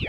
I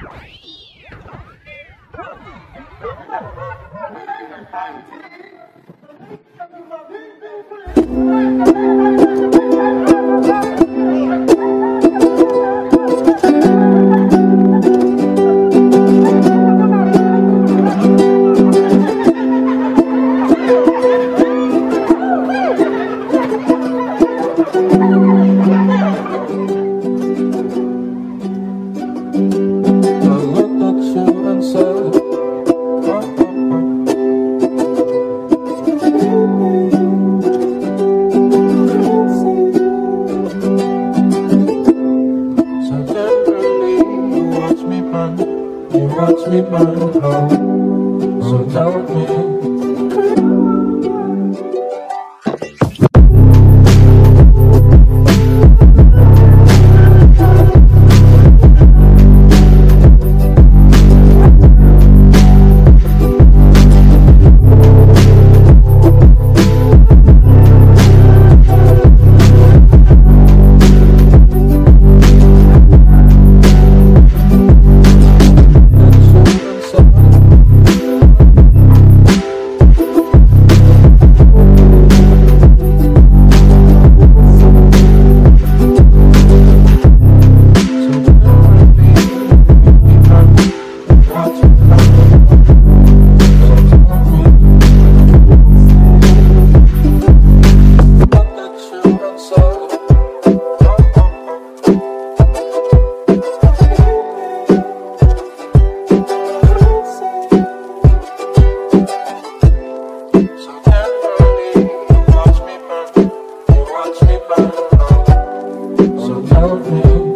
watch me burn, oh. So tell me open.